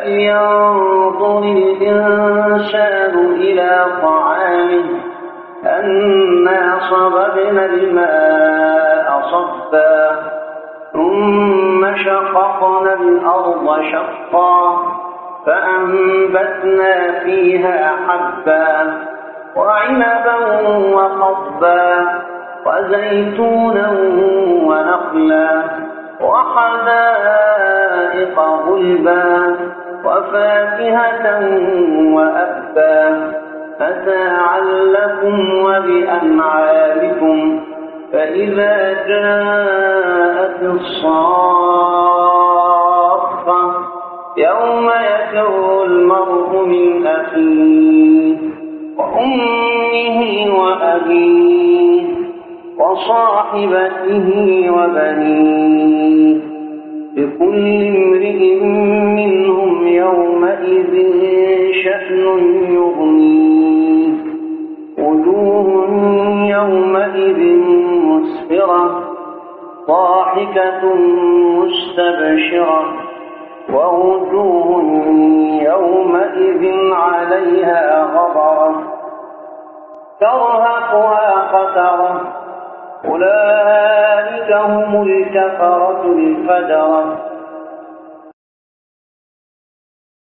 فلينظر الإنسان إلى طعامه أنا صببنا الماء صبا ثم شققنا الأرض شقا فأنبتنا فيها حبا وعنبا وقضبا وزيتونا ونخلا وحدائق غلبا وفاكهة وأبا متاعا لكم ولأنعامكم فإذا جاءت الصاخة يوم يفر المرء من أخيه وأمه وأبيه وصاحبته وبنيه لكل امرئ وجوه يومئذ مسفرة ضاحكة مستبشرة. ووجوه يومئذ عليها غبرة. ترهقها قترة. أولئك هم الكفرة الفجرة.